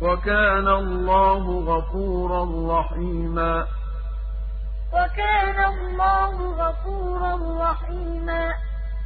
وَكَانَ اللَّهُ غَفُورًا رَّحِيمًا. وَكَانَ اللَّهُ